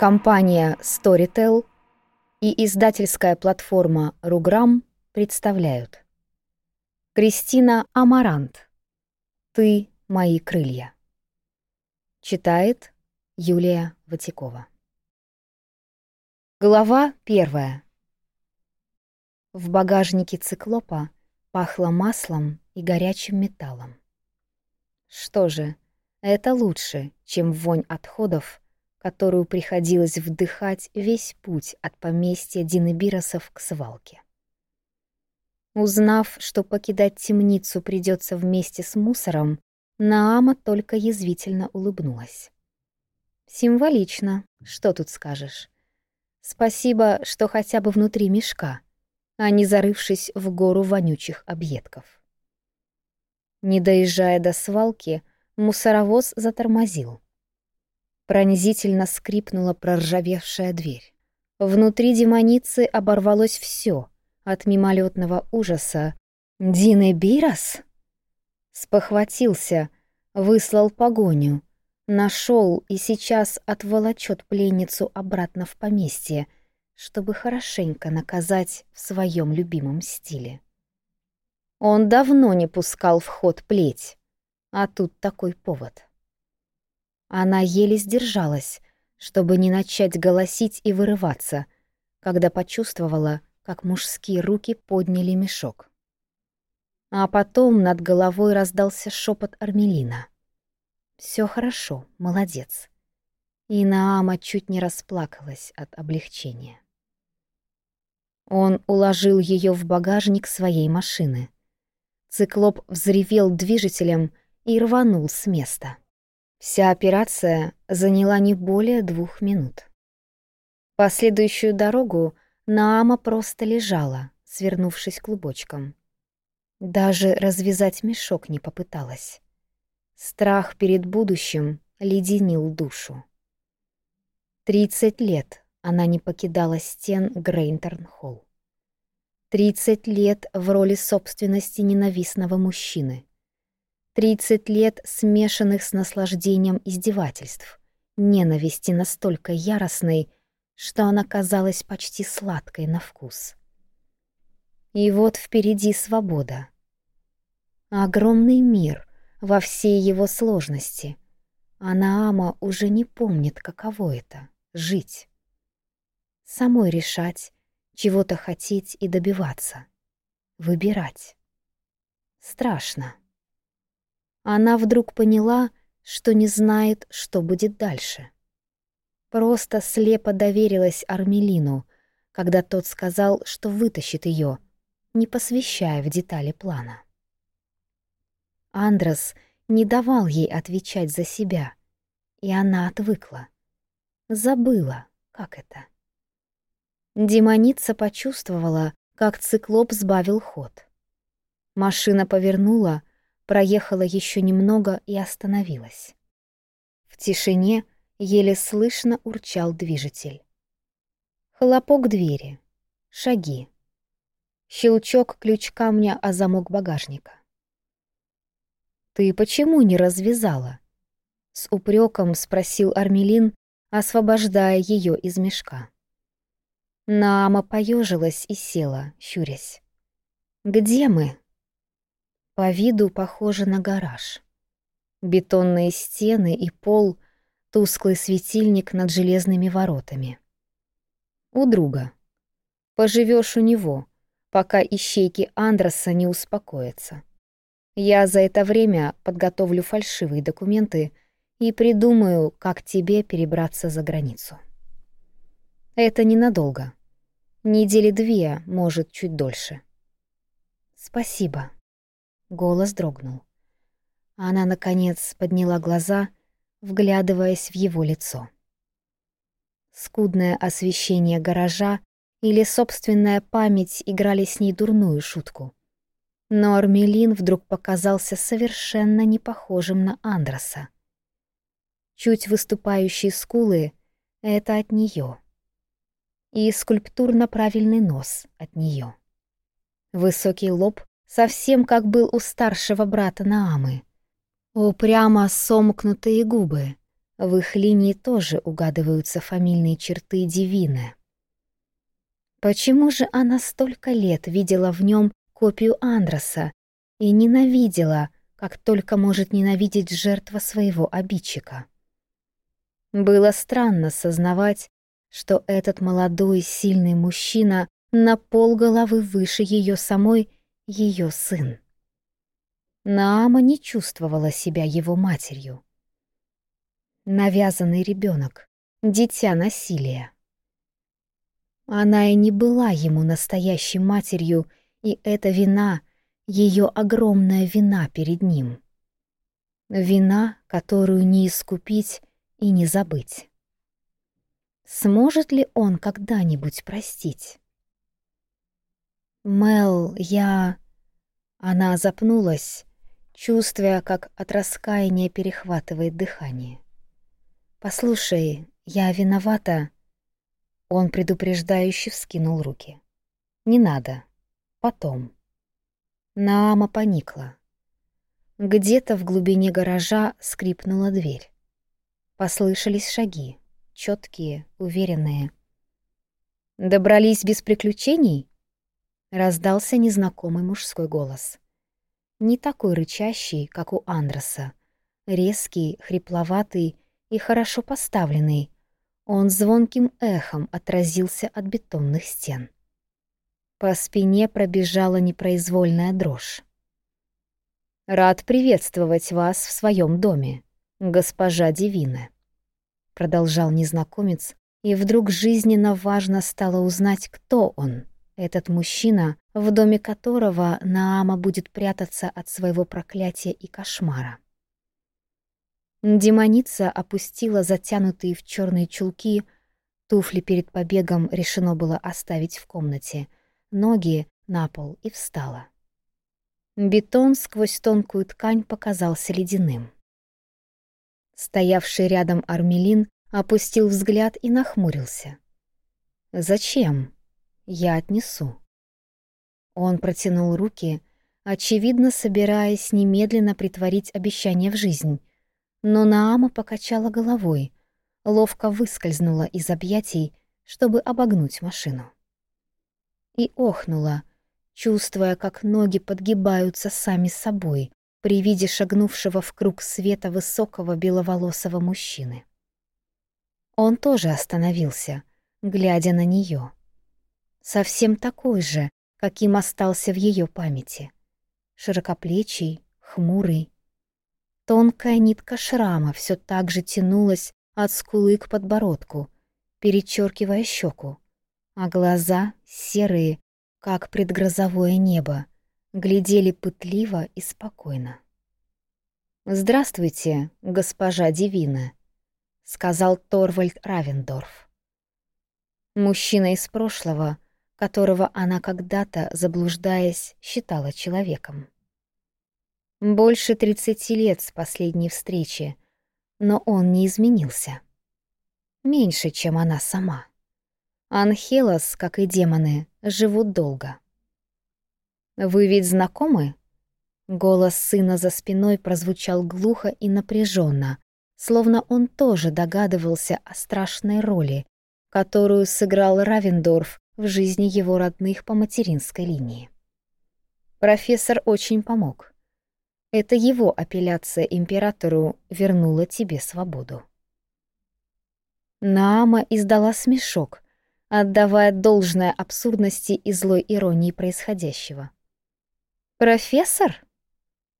Компания Storytel и издательская платформа Руграм представляют. Кристина Амарант. Ты мои крылья. Читает Юлия Ватикова. Глава первая. В багажнике циклопа пахло маслом и горячим металлом. Что же, это лучше, чем вонь отходов, которую приходилось вдыхать весь путь от поместья Динабиросов к свалке. Узнав, что покидать темницу придется вместе с мусором, Наама только язвительно улыбнулась. «Символично, что тут скажешь. Спасибо, что хотя бы внутри мешка, а не зарывшись в гору вонючих объедков». Не доезжая до свалки, мусоровоз затормозил — Пронизительно скрипнула проржавевшая дверь. Внутри демоницы оборвалось все от мимолетного ужаса. «Дин и Бирос?» Спохватился, выслал погоню. Нашел и сейчас отволочет пленницу обратно в поместье, чтобы хорошенько наказать в своем любимом стиле. Он давно не пускал в ход плеть, а тут такой повод. Она еле сдержалась, чтобы не начать голосить и вырываться, когда почувствовала, как мужские руки подняли мешок. А потом над головой раздался шепот Армелина. Все хорошо, молодец». И Наама чуть не расплакалась от облегчения. Он уложил ее в багажник своей машины. Циклоп взревел двигателем и рванул с места. Вся операция заняла не более двух минут. Последующую дорогу Наама просто лежала, свернувшись клубочком. Даже развязать мешок не попыталась. Страх перед будущим леденил душу. Тридцать лет она не покидала стен Грейнтерн-Холл. Тридцать лет в роли собственности ненавистного мужчины. 30 лет смешанных с наслаждением издевательств, ненависти настолько яростной, что она казалась почти сладкой на вкус. И вот впереди свобода. Огромный мир во всей его сложности. Анаама уже не помнит, каково это — жить. Самой решать, чего-то хотеть и добиваться. Выбирать. Страшно. Она вдруг поняла, что не знает, что будет дальше. Просто слепо доверилась Армелину, когда тот сказал, что вытащит ее, не посвящая в детали плана. Андрес не давал ей отвечать за себя, и она отвыкла. Забыла, как это. Демоница почувствовала, как циклоп сбавил ход. Машина повернула, проехала еще немного и остановилась. В тишине еле слышно урчал движитель. Хлопок двери, шаги, щелчок ключ камня о замок багажника. «Ты почему не развязала?» — с упреком спросил Армелин, освобождая ее из мешка. Наама поежилась и села, щурясь. «Где мы?» по виду похоже на гараж. Бетонные стены и пол, тусклый светильник над железными воротами. У друга. Поживешь у него, пока ищейки Андроса не успокоятся. Я за это время подготовлю фальшивые документы и придумаю, как тебе перебраться за границу. Это ненадолго. Недели две, может, чуть дольше. Спасибо. Голос дрогнул. Она, наконец, подняла глаза, вглядываясь в его лицо. Скудное освещение гаража или собственная память играли с ней дурную шутку. Но Армелин вдруг показался совершенно не похожим на Андроса. Чуть выступающие скулы — это от нее. И скульптурно правильный нос от нее. Высокий лоб совсем как был у старшего брата Наамы. Упрямо сомкнутые губы. В их линии тоже угадываются фамильные черты Дивины. Почему же она столько лет видела в нем копию Андроса и ненавидела, как только может ненавидеть жертва своего обидчика? Было странно сознавать, что этот молодой, сильный мужчина на пол головы выше ее самой — ее сын. Наама не чувствовала себя его матерью. Навязанный ребенок, дитя насилия. Она и не была ему настоящей матерью, и эта вина, ее огромная вина перед ним. Вина, которую не искупить и не забыть. Сможет ли он когда-нибудь простить? Мел, я...» Она запнулась, чувствуя, как от раскаяния перехватывает дыхание. «Послушай, я виновата...» Он предупреждающе вскинул руки. «Не надо. Потом». Наама поникла. Где-то в глубине гаража скрипнула дверь. Послышались шаги, четкие, уверенные. «Добрались без приключений?» раздался незнакомый мужской голос. Не такой рычащий, как у Андреса. Резкий, хрипловатый и хорошо поставленный. Он звонким эхом отразился от бетонных стен. По спине пробежала непроизвольная дрожь. «Рад приветствовать вас в своем доме, госпожа Девина», — продолжал незнакомец, и вдруг жизненно важно стало узнать, кто он — этот мужчина, в доме которого Наама будет прятаться от своего проклятия и кошмара. Демоница опустила затянутые в черные чулки, туфли перед побегом решено было оставить в комнате, ноги на пол и встала. Бетон сквозь тонкую ткань показался ледяным. Стоявший рядом Армелин опустил взгляд и нахмурился. «Зачем?» Я отнесу». Он протянул руки, очевидно, собираясь немедленно притворить обещание в жизнь. Но Наама покачала головой, ловко выскользнула из объятий, чтобы обогнуть машину. И охнула, чувствуя, как ноги подгибаются сами собой при виде шагнувшего в круг света высокого беловолосого мужчины. Он тоже остановился, глядя на нее совсем такой же, каким остался в ее памяти. Широкоплечий, хмурый. Тонкая нитка шрама все так же тянулась от скулы к подбородку, перечеркивая щеку, а глаза, серые, как предгрозовое небо, глядели пытливо и спокойно. «Здравствуйте, госпожа Дивина», — сказал Торвальд Равендорф. Мужчина из прошлого — которого она когда-то, заблуждаясь, считала человеком. Больше 30 лет с последней встречи, но он не изменился. Меньше, чем она сама. Анхелос, как и демоны, живут долго. «Вы ведь знакомы?» Голос сына за спиной прозвучал глухо и напряженно, словно он тоже догадывался о страшной роли, которую сыграл Равендорф в жизни его родных по материнской линии. Профессор очень помог. Это его апелляция императору вернула тебе свободу. Наама издала смешок, отдавая должное абсурдности и злой иронии происходящего. «Профессор?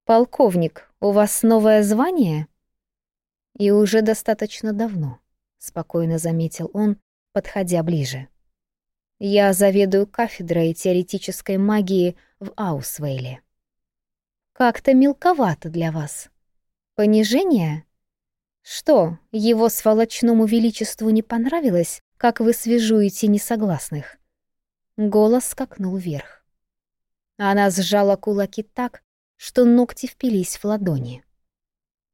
Полковник, у вас новое звание?» «И уже достаточно давно», — спокойно заметил он, подходя ближе. Я заведую кафедрой теоретической магии в Аусвейле. Как-то мелковато для вас. Понижение? Что, его сволочному величеству не понравилось, как вы свяжуете несогласных? Голос скакнул вверх. Она сжала кулаки так, что ногти впились в ладони.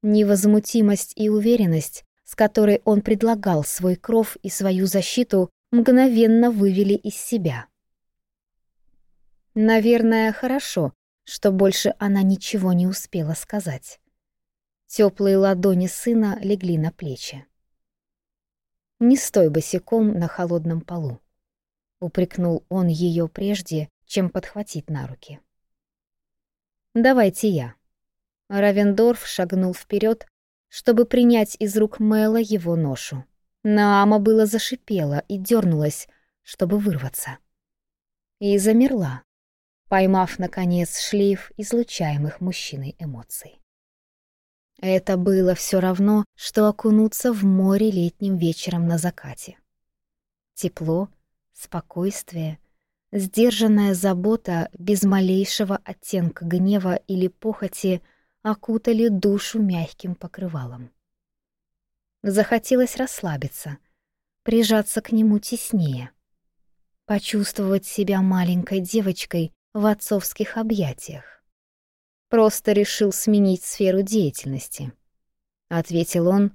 Невозмутимость и уверенность, с которой он предлагал свой кров и свою защиту, мгновенно вывели из себя. Наверное, хорошо, что больше она ничего не успела сказать. Теплые ладони сына легли на плечи. «Не стой босиком на холодном полу», — упрекнул он ее прежде, чем подхватить на руки. «Давайте я». Равендорф шагнул вперед, чтобы принять из рук Мэла его ношу. Наама было зашипела и дернулась, чтобы вырваться. И замерла, поймав, наконец, шлейф излучаемых мужчиной эмоций. Это было все равно, что окунуться в море летним вечером на закате. Тепло, спокойствие, сдержанная забота без малейшего оттенка гнева или похоти окутали душу мягким покрывалом. Захотелось расслабиться, прижаться к нему теснее, почувствовать себя маленькой девочкой в отцовских объятиях. Просто решил сменить сферу деятельности, ответил он,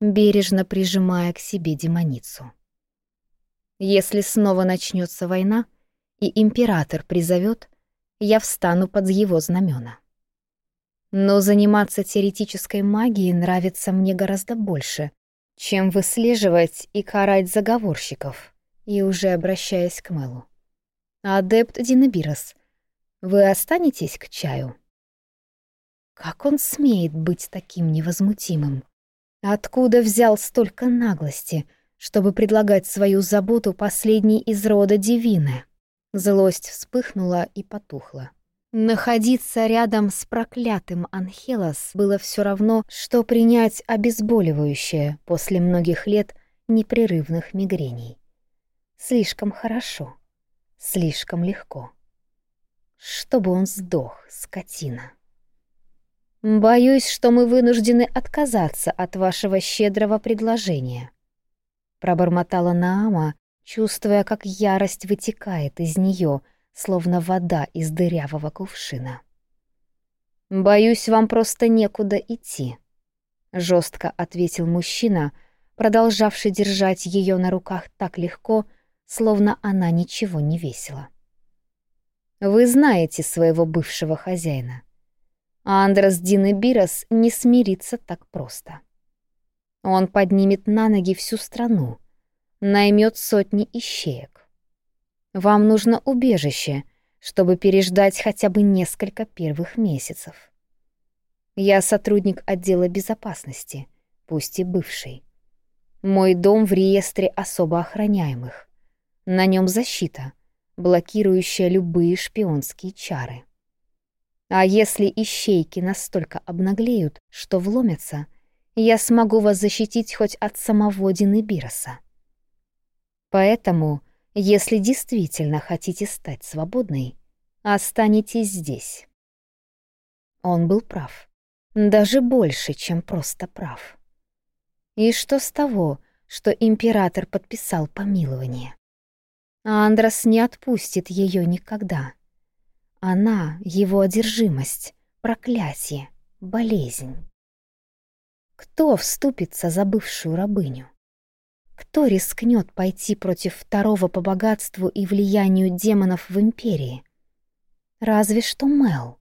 бережно прижимая к себе демоницу. Если снова начнется война и император призовет, я встану под его знамена. Но заниматься теоретической магией нравится мне гораздо больше, чем выслеживать и карать заговорщиков. И уже обращаясь к Мэлу. «Адепт Динабирос, вы останетесь к чаю?» Как он смеет быть таким невозмутимым? Откуда взял столько наглости, чтобы предлагать свою заботу последней из рода Дивины? Злость вспыхнула и потухла. Находиться рядом с проклятым Анхелос было все равно, что принять обезболивающее после многих лет непрерывных мигрений. Слишком хорошо, слишком легко. Чтобы он сдох, скотина. «Боюсь, что мы вынуждены отказаться от вашего щедрого предложения», — пробормотала Наама, чувствуя, как ярость вытекает из нее — словно вода из дырявого кувшина. «Боюсь, вам просто некуда идти», — жестко ответил мужчина, продолжавший держать ее на руках так легко, словно она ничего не весила. «Вы знаете своего бывшего хозяина. Андрес Дин не смирится так просто. Он поднимет на ноги всю страну, наймет сотни ищеек, вам нужно убежище, чтобы переждать хотя бы несколько первых месяцев. Я сотрудник отдела безопасности, пусть и бывший. Мой дом в реестре особо охраняемых. На нем защита, блокирующая любые шпионские чары. А если ищейки настолько обнаглеют, что вломятся, я смогу вас защитить хоть от самого Дины Бироса. Поэтому если действительно хотите стать свободной, останетесь здесь. Он был прав. Даже больше, чем просто прав. И что с того, что император подписал помилование? Андрос не отпустит ее никогда. Она — его одержимость, проклятие, болезнь. Кто вступится за бывшую рабыню? Кто рискнет пойти против второго по богатству и влиянию демонов в Империи? Разве что Мел.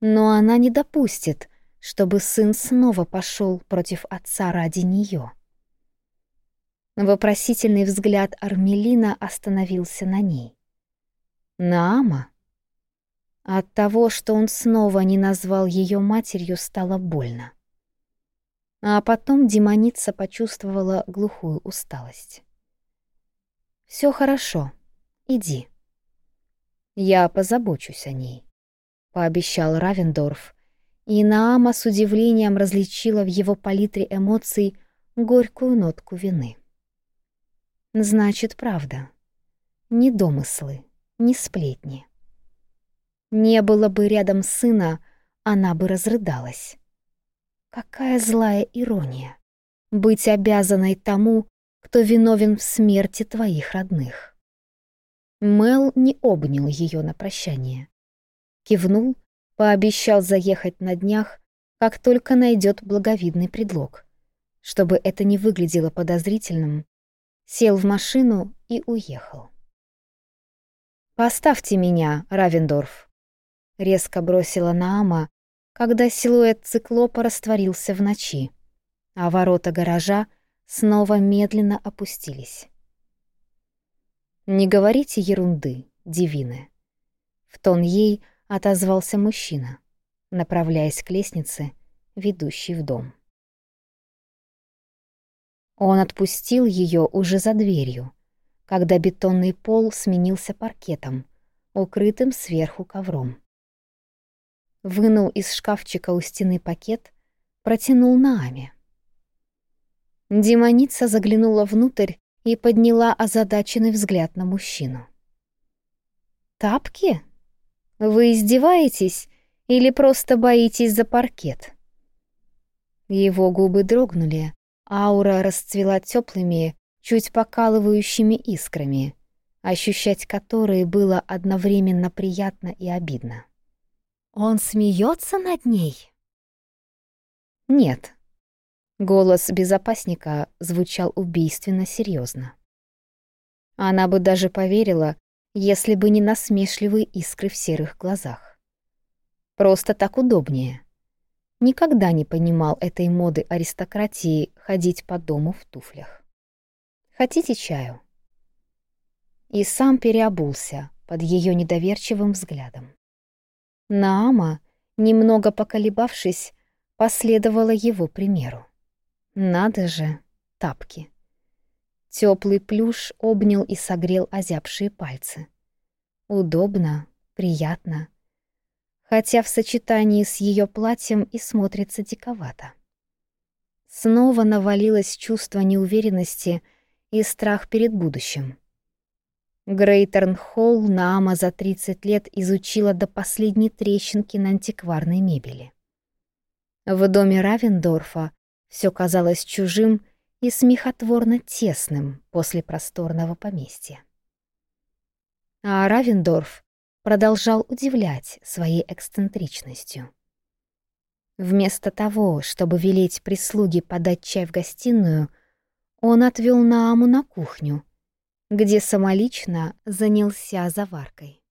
Но она не допустит, чтобы сын снова пошел против отца ради нее. Вопросительный взгляд Армелина остановился на ней. Наама? От того, что он снова не назвал ее матерью, стало больно. А потом демоница почувствовала глухую усталость. «Все хорошо. Иди». «Я позабочусь о ней», — пообещал Равендорф. И Наама с удивлением различила в его палитре эмоций горькую нотку вины. «Значит, правда. Ни домыслы, ни сплетни. Не было бы рядом сына, она бы разрыдалась». Какая злая ирония! Быть обязанной тому, кто виновен в смерти твоих родных. Мел не обнял ее на прощание. Кивнул, пообещал заехать на днях, как только найдет благовидный предлог. Чтобы это не выглядело подозрительным, сел в машину и уехал. «Поставьте меня, Равендорф!» — резко бросила Наама, когда силуэт циклопа растворился в ночи, а ворота гаража снова медленно опустились. «Не говорите ерунды, Дивина!» В тон ей отозвался мужчина, направляясь к лестнице, ведущей в дом. Он отпустил ее уже за дверью, когда бетонный пол сменился паркетом, укрытым сверху ковром вынул из шкафчика у стены пакет, протянул Нааме. Демоница заглянула внутрь и подняла озадаченный взгляд на мужчину. «Тапки? Вы издеваетесь или просто боитесь за паркет?» Его губы дрогнули, аура расцвела теплыми, чуть покалывающими искрами, ощущать которые было одновременно приятно и обидно. Он смеется над ней? Нет. Голос безопасника звучал убийственно серьезно. Она бы даже поверила, если бы не насмешливые искры в серых глазах. Просто так удобнее. Никогда не понимал этой моды аристократии ходить по дому в туфлях. Хотите чаю? И сам переобулся под ее недоверчивым взглядом. Наама, немного поколебавшись, последовала его примеру. Надо же, тапки. Теплый плюш обнял и согрел озябшие пальцы. Удобно, приятно. Хотя в сочетании с ее платьем и смотрится диковато. Снова навалилось чувство неуверенности и страх перед будущим. Грейтернхолл Наама за 30 лет изучила до последней трещинки на антикварной мебели. В доме Равендорфа все казалось чужим и смехотворно тесным после просторного поместья. А Равендорф продолжал удивлять своей эксцентричностью. Вместо того, чтобы велеть прислуге подать чай в гостиную, он отвел Нааму на кухню — где самолично занялся заваркой.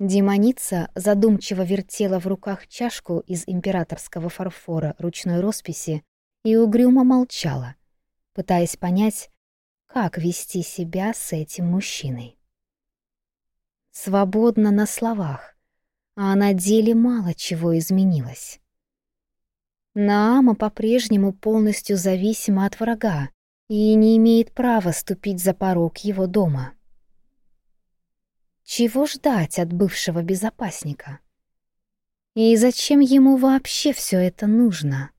Демоница задумчиво вертела в руках чашку из императорского фарфора ручной росписи и угрюмо молчала, пытаясь понять, как вести себя с этим мужчиной. Свободно на словах, а на деле мало чего изменилось. Наама по-прежнему полностью зависима от врага, и не имеет права ступить за порог его дома. Чего ждать от бывшего безопасника? И зачем ему вообще все это нужно?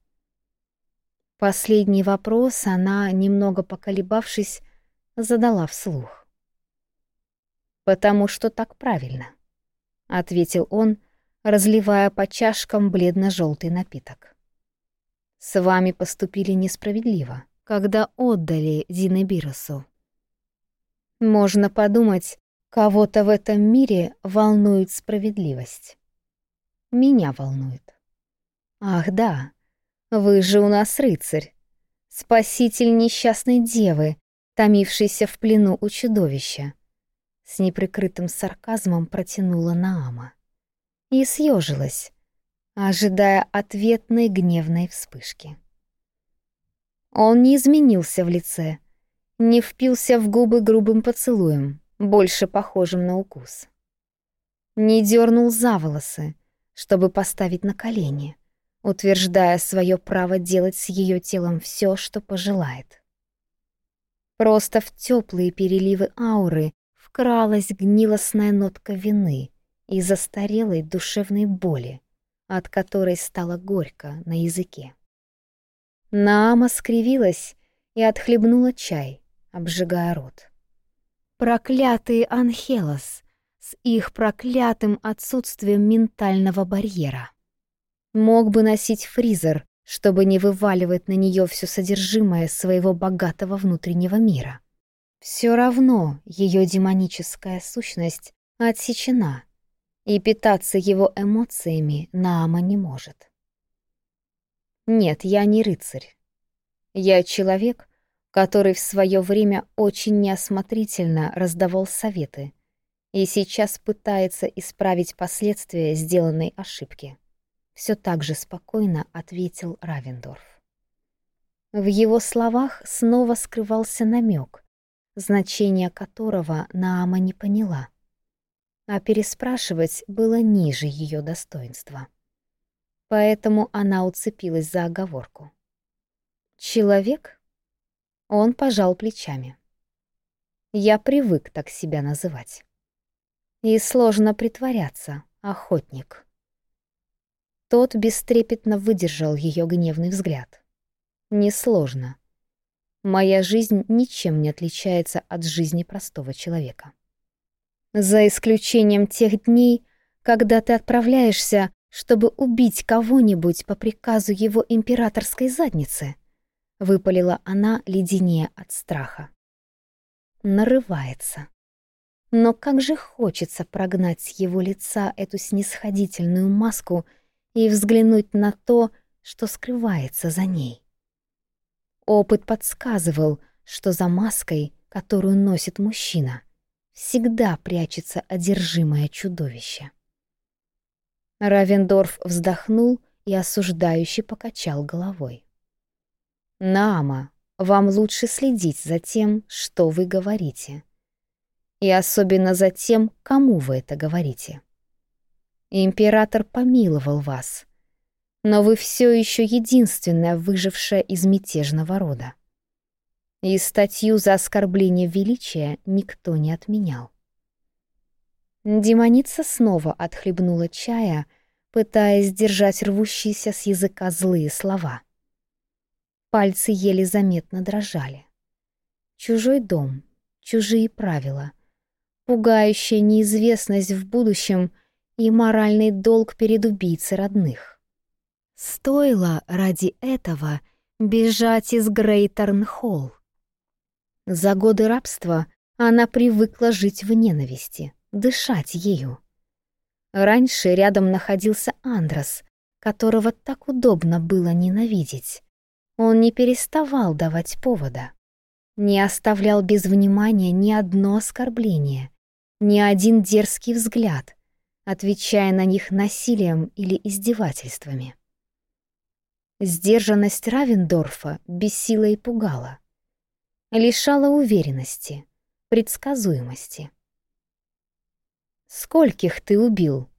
Последний вопрос она, немного поколебавшись, задала вслух. «Потому что так правильно», — ответил он, разливая по чашкам бледно-желтый напиток. «С вами поступили несправедливо» когда отдали Зинобиросу. Можно подумать, кого-то в этом мире волнует справедливость. Меня волнует. Ах да, вы же у нас рыцарь, спаситель несчастной девы, томившейся в плену у чудовища. С неприкрытым сарказмом протянула Наама. И съежилась, ожидая ответной гневной вспышки. Он не изменился в лице, не впился в губы грубым поцелуем, больше похожим на укус. Не дернул за волосы, чтобы поставить на колени, утверждая свое право делать с ее телом все, что пожелает. Просто в теплые переливы ауры вкралась гнилостная нотка вины и застарелой душевной боли, от которой стало горько на языке. Наама скривилась и отхлебнула чай, обжигая рот. Проклятые Анхелос с их проклятым отсутствием ментального барьера. Мог бы носить фризер, чтобы не вываливать на нее все содержимое своего богатого внутреннего мира. Все равно ее демоническая сущность отсечена, и питаться его эмоциями Наама не может. Нет, я не рыцарь. Я человек, который в свое время очень неосмотрительно раздавал советы и сейчас пытается исправить последствия сделанной ошибки. Все так же спокойно ответил Равендорф. В его словах снова скрывался намек, значение которого Наама не поняла, а переспрашивать было ниже ее достоинства поэтому она уцепилась за оговорку. «Человек?» Он пожал плечами. «Я привык так себя называть. И сложно притворяться, охотник». Тот бестрепетно выдержал ее гневный взгляд. «Несложно. Моя жизнь ничем не отличается от жизни простого человека. За исключением тех дней, когда ты отправляешься чтобы убить кого-нибудь по приказу его императорской задницы», — выпалила она, леденее от страха. Нарывается. Но как же хочется прогнать с его лица эту снисходительную маску и взглянуть на то, что скрывается за ней. Опыт подсказывал, что за маской, которую носит мужчина, всегда прячется одержимое чудовище. Равендорф вздохнул и осуждающе покачал головой. «Наама, вам лучше следить за тем, что вы говорите. И особенно за тем, кому вы это говорите. Император помиловал вас, но вы все еще единственная выжившая из мятежного рода. И статью за оскорбление величия никто не отменял. Демоница снова отхлебнула чая, пытаясь держать рвущиеся с языка злые слова. Пальцы еле заметно дрожали. Чужой дом, чужие правила, пугающая неизвестность в будущем и моральный долг перед убийцей родных. Стоило ради этого бежать из Грейтерн-Холл. За годы рабства она привыкла жить в ненависти — дышать ею. Раньше рядом находился Андрос, которого так удобно было ненавидеть. Он не переставал давать повода. Не оставлял без внимания ни одно оскорбление, ни один дерзкий взгляд, отвечая на них насилием или издевательствами. Сдержанность Равендорфа бесила и пугала. Лишала уверенности, предсказуемости. Скольких ты убил?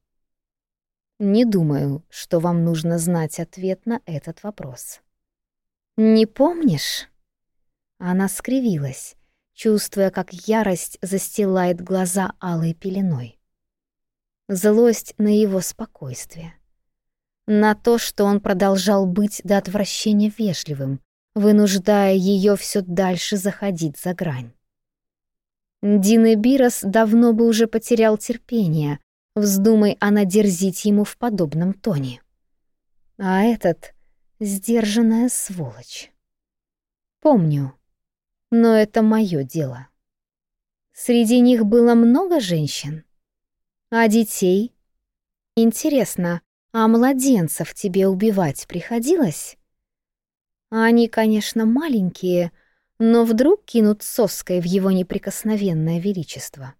Не думаю, что вам нужно знать ответ на этот вопрос. Не помнишь? Она скривилась, чувствуя, как ярость застилает глаза алой пеленой. Злость на его спокойствие. На то, что он продолжал быть до отвращения вежливым, вынуждая ее все дальше заходить за грань. Дин Бирос давно бы уже потерял терпение, вздумай она дерзить ему в подобном тоне. А этот — сдержанная сволочь. Помню, но это мое дело. Среди них было много женщин? А детей? Интересно, а младенцев тебе убивать приходилось? Они, конечно, маленькие — но вдруг кинут соской в его неприкосновенное величество.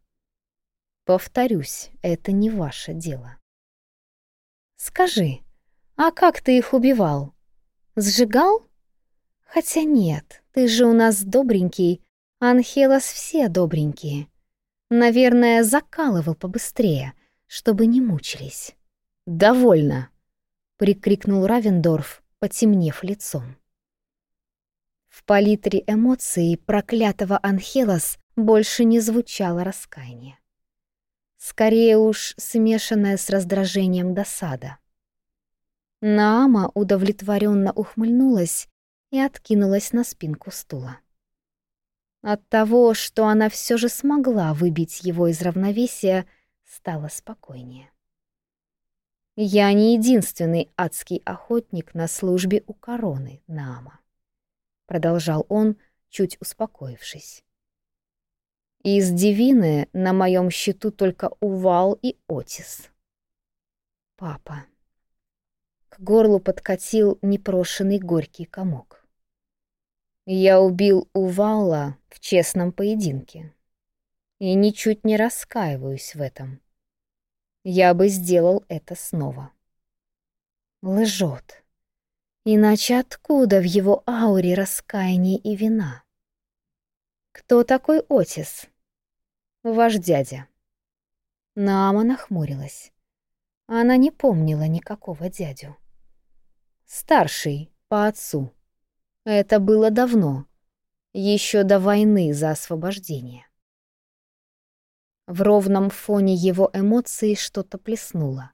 Повторюсь, это не ваше дело. Скажи, а как ты их убивал? Сжигал? Хотя нет, ты же у нас добренький, Анхелос все добренькие. Наверное, закалывал побыстрее, чтобы не мучились. «Довольно!» — прикрикнул Равендорф, потемнев лицом. В палитре эмоций проклятого Анхелос больше не звучало раскаяние. Скорее уж, смешанное с раздражением досада. Наама удовлетворенно ухмыльнулась и откинулась на спинку стула. От того, что она все же смогла выбить его из равновесия, стало спокойнее. «Я не единственный адский охотник на службе у короны, Наама», продолжал он, чуть успокоившись. Из Дивины на моем счету только Увал и Отис. Папа. К горлу подкатил непрошенный горький комок. Я убил Увала в честном поединке. И ничуть не раскаиваюсь в этом. Я бы сделал это снова. Лжет. Иначе откуда в его ауре раскаяние и вина? «Кто такой Отис?» «Ваш дядя». Нама нахмурилась. Она не помнила никакого дядю. «Старший, по отцу. Это было давно, еще до войны за освобождение». В ровном фоне его эмоции что-то плеснуло.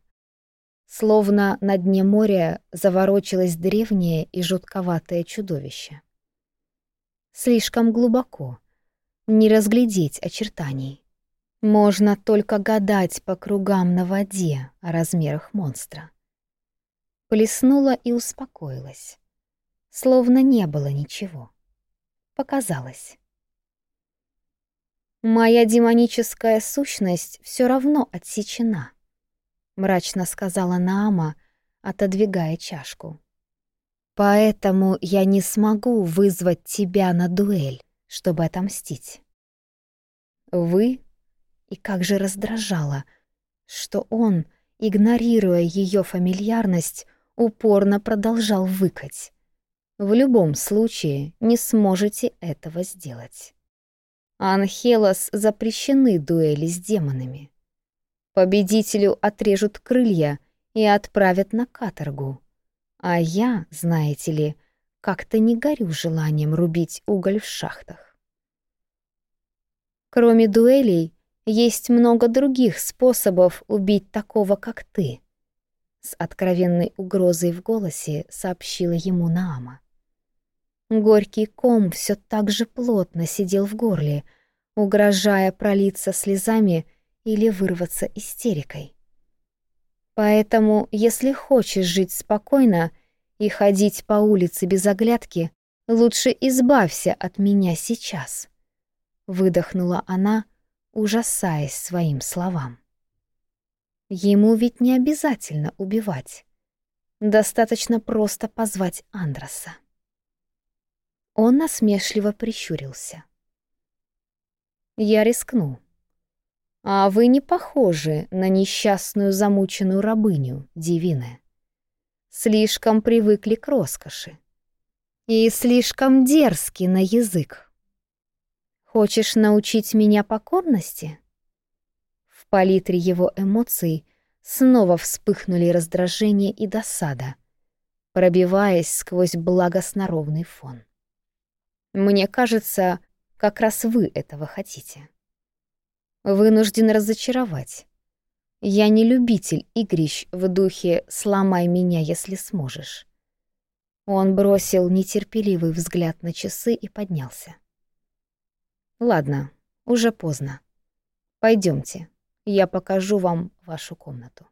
Словно на дне моря заворочилось древнее и жутковатое чудовище. Слишком глубоко. Не разглядеть очертаний. Можно только гадать по кругам на воде о размерах монстра. Плеснула и успокоилась. Словно не было ничего. Показалось. Моя демоническая сущность все равно отсечена. — мрачно сказала Нама, а отодвигая чашку. «Поэтому я не смогу вызвать тебя на дуэль, чтобы отомстить». «Вы?» И как же раздражало, что он, игнорируя ее фамильярность, упорно продолжал выкать. «В любом случае не сможете этого сделать». Анхелос запрещены дуэли с демонами. Победителю отрежут крылья и отправят на каторгу. А я, знаете ли, как-то не горю желанием рубить уголь в шахтах. Кроме дуэлей, есть много других способов убить такого, как ты. С откровенной угрозой в голосе сообщила ему Наама. Горький ком все так же плотно сидел в горле, угрожая пролиться слезами или вырваться истерикой. Поэтому, если хочешь жить спокойно и ходить по улице без оглядки, лучше избавься от меня сейчас. Выдохнула она, ужасаясь своим словам. Ему ведь не обязательно убивать. Достаточно просто позвать Андроса. Он насмешливо прищурился. Я рискну. «А вы не похожи на несчастную замученную рабыню, Дивина. Слишком привыкли к роскоши. И слишком дерзки на язык. Хочешь научить меня покорности?» В палитре его эмоций снова вспыхнули раздражение и досада, пробиваясь сквозь благосноровный фон. «Мне кажется, как раз вы этого хотите» вынужден разочаровать. Я не любитель игрищ в духе «сломай меня, если сможешь». Он бросил нетерпеливый взгляд на часы и поднялся. «Ладно, уже поздно. Пойдемте, я покажу вам вашу комнату».